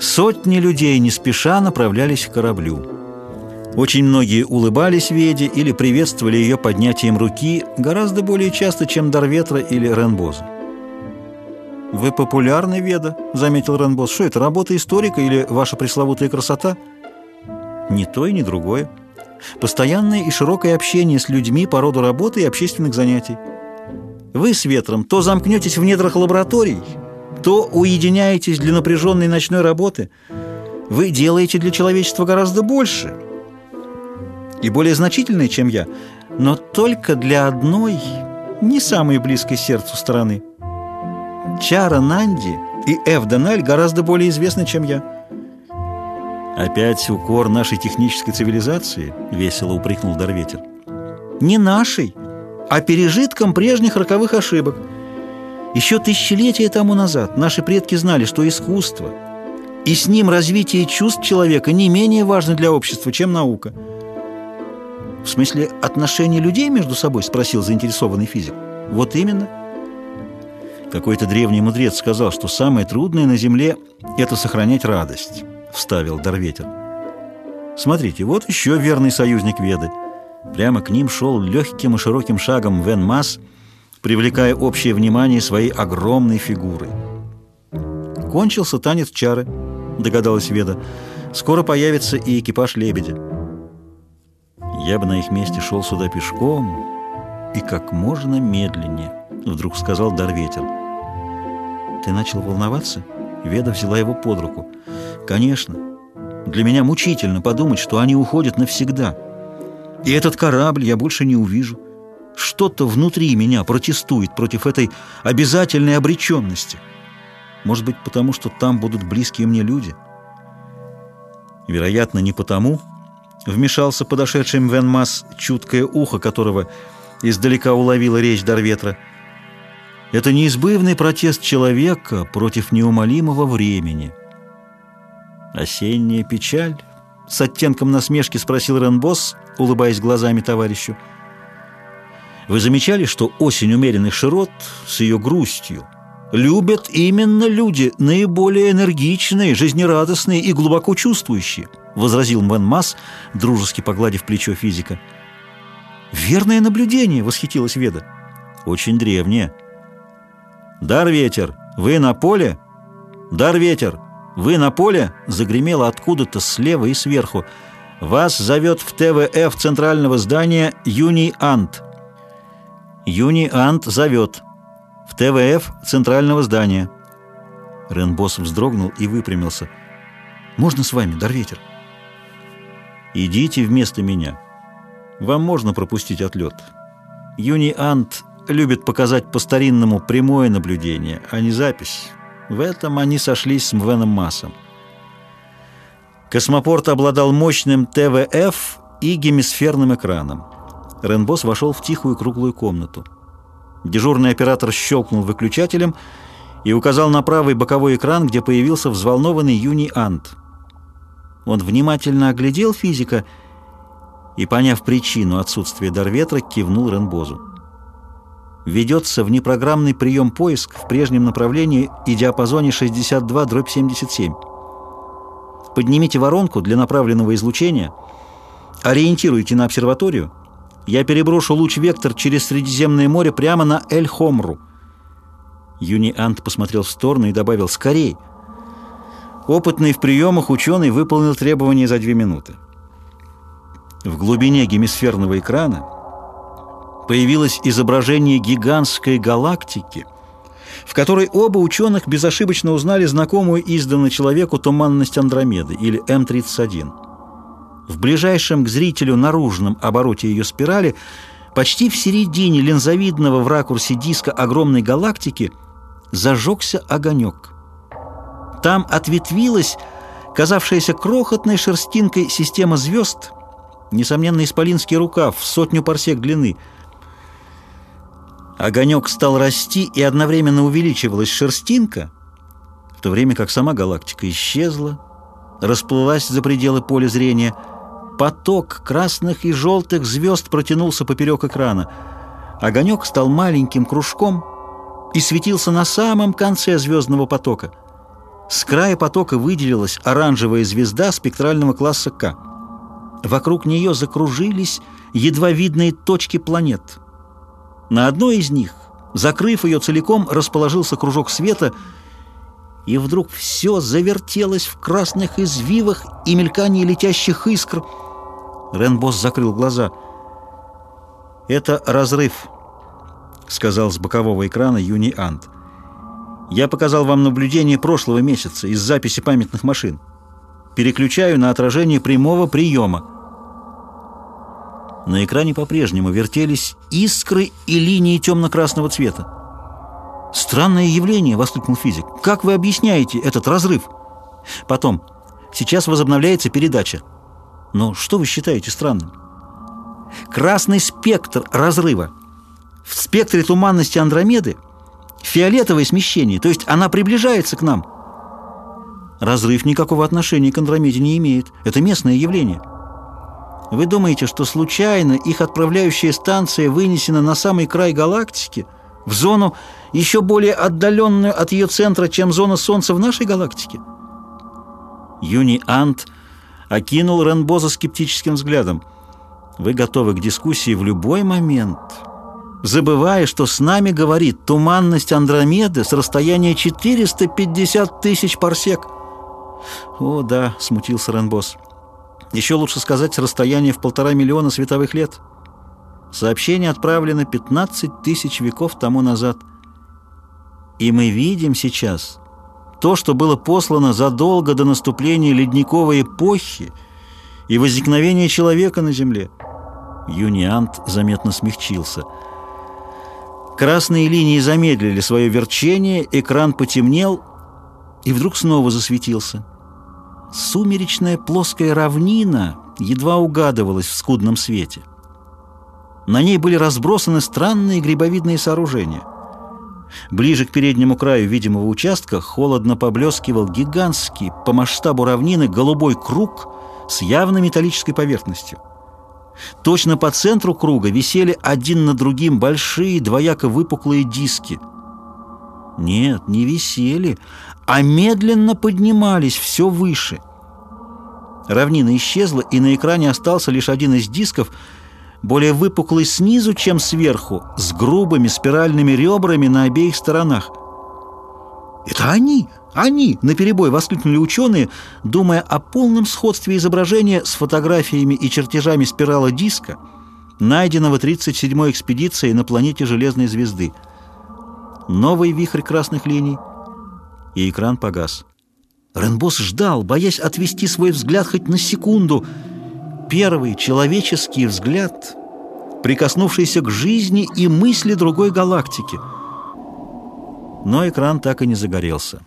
Сотни людей не спеша направлялись к кораблю. Очень многие улыбались Веде или приветствовали ее поднятием руки гораздо более часто, чем Дарветра или Ренбоза. «Вы популярны, Веда», — заметил Ренбоз. «Что это, работа историка или ваша пресловутая красота?» «Ни то и ни другое. Постоянное и широкое общение с людьми по роду работы и общественных занятий. Вы с Ветром то замкнетесь в недрах лабораторий, то уединяетесь для напряженной ночной работы. Вы делаете для человечества гораздо больше и более значительное, чем я, но только для одной, не самой близкой сердцу стороны. Чара Нанди и Эв Данель гораздо более известны, чем я. «Опять укор нашей технической цивилизации?» — весело упрекнул Дарветер. «Не нашей, а пережитком прежних роковых ошибок. Еще тысячелетия тому назад наши предки знали, что искусство и с ним развитие чувств человека не менее важно для общества, чем наука». «В смысле отношений людей между собой?» — спросил заинтересованный физик. «Вот именно». Какой-то древний мудрец сказал, что самое трудное на Земле — это сохранять радость, — вставил Дарветер. Смотрите, вот еще верный союзник Веды. Прямо к ним шел легким и широким шагом Вен Мас, привлекая общее внимание своей огромной фигурой. Кончился танец чары, догадалась Веда. Скоро появится и экипаж лебедя. Я бы на их месте шел сюда пешком и как можно медленнее, вдруг сказал Дарветер. «Ты начал волноваться?» Веда взяла его под руку. «Конечно. Для меня мучительно подумать, что они уходят навсегда. И этот корабль я больше не увижу. Что-то внутри меня протестует против этой обязательной обреченности. Может быть, потому что там будут близкие мне люди?» Вероятно, не потому, вмешался подошедший Мвенмас, чуткое ухо которого издалека уловило речь Дарветра – это неизбывный протест человека против неумолимого времени. «Осенняя печаль?» — с оттенком насмешки спросил Ренбос, улыбаясь глазами товарищу. «Вы замечали, что осень умеренных широт с ее грустью любят именно люди, наиболее энергичные, жизнерадостные и глубоко чувствующие?» — возразил Мэн Масс, дружески погладив плечо физика. «Верное наблюдение!» — восхитилась Веда. «Очень древнее». «Дар ветер, вы на поле?» «Дар ветер, вы на поле?» Загремело откуда-то слева и сверху. «Вас зовет в ТВФ центрального здания Юни Ант». «Юни Ант зовет. В ТВФ центрального здания». Ренбос вздрогнул и выпрямился. «Можно с вами, Дарветер?» «Идите вместо меня. Вам можно пропустить отлет. Юни Ант любит показать по-старинному прямое наблюдение, а не запись. В этом они сошлись с Мвеном Массом. Космопорт обладал мощным ТВФ и гемисферным экраном. Ренбос вошел в тихую круглую комнату. Дежурный оператор щелкнул выключателем и указал на правый боковой экран, где появился взволнованный Юни Ант. Он внимательно оглядел физика и, поняв причину отсутствия Дарветра, кивнул Ренбозу ведется внепрограммный прием поиск в прежнем направлении и диапазоне 62-77. Поднимите воронку для направленного излучения, ориентируйте на обсерваторию. Я переброшу луч-вектор через Средиземное море прямо на Эль-Хомру. Юни Ант посмотрел в сторону и добавил «Скорей!». Опытный в приемах ученый выполнил требование за две минуты. В глубине гемисферного экрана появилось изображение гигантской галактики, в которой оба ученых безошибочно узнали знакомую издавна человеку туманность Андромеды, или М-31. В ближайшем к зрителю наружном обороте ее спирали, почти в середине линзовидного в ракурсе диска огромной галактики, зажегся огонек. Там ответвилась казавшаяся крохотной шерстинкой система звезд, несомненно, исполинский рукав в сотню парсек длины – Огонек стал расти, и одновременно увеличивалась шерстинка, в то время как сама галактика исчезла, расплылась за пределы поля зрения. Поток красных и желтых звезд протянулся поперек экрана. Огонек стал маленьким кружком и светился на самом конце звездного потока. С края потока выделилась оранжевая звезда спектрального класса К. Вокруг нее закружились едва видные точки планет. На одной из них, закрыв ее целиком, расположился кружок света, и вдруг все завертелось в красных извивах и мелькании летящих искр. Ренбос закрыл глаза. «Это разрыв», — сказал с бокового экрана Юни Ант. «Я показал вам наблюдение прошлого месяца из записи памятных машин. Переключаю на отражение прямого приема». На экране по-прежнему вертелись искры и линии темно-красного цвета. «Странное явление!» — воскликнул физик. «Как вы объясняете этот разрыв?» «Потом. Сейчас возобновляется передача». «Но что вы считаете странным?» «Красный спектр разрыва. В спектре туманности Андромеды фиолетовое смещение, то есть она приближается к нам». «Разрыв никакого отношения к Андромеде не имеет. Это местное явление». Вы думаете, что случайно их отправляющая станция вынесена на самый край галактики, в зону еще более отдаленную от ее центра, чем зона Солнца в нашей галактике? Юни Ант окинул Ренбоза скептическим взглядом. Вы готовы к дискуссии в любой момент, забывая, что с нами говорит туманность Андромеды с расстояния 450 тысяч парсек. «О, да», — смутился Ренбос, — еще лучше сказать расстояние в полтора миллиона световых лет. Сообщение отправлено 15 тысяч веков тому назад. И мы видим сейчас то, что было послано задолго до наступления ледниковой эпохи и возникновения человека на Земле. Юниант заметно смягчился. Красные линии замедлили свое верчение, экран потемнел и вдруг снова засветился. Сумеречная плоская равнина едва угадывалась в скудном свете. На ней были разбросаны странные грибовидные сооружения. Ближе к переднему краю видимого участка холодно поблескивал гигантский по масштабу равнины голубой круг с явно металлической поверхностью. Точно по центру круга висели один на другим большие двояко выпуклые диски. Нет, не висели, а медленно поднимались все выше. Равнина исчезла, и на экране остался лишь один из дисков, более выпуклый снизу, чем сверху, с грубыми спиральными ребрами на обеих сторонах. «Это они! Они!» — наперебой воскликнули ученые, думая о полном сходстве изображения с фотографиями и чертежами спирала диска, найденного 37-й экспедицией на планете Железной Звезды. Новый вихрь красных линий — и экран погас. Ренбос ждал, боясь отвести свой взгляд хоть на секунду. Первый человеческий взгляд, прикоснувшийся к жизни и мысли другой галактики. Но экран так и не загорелся.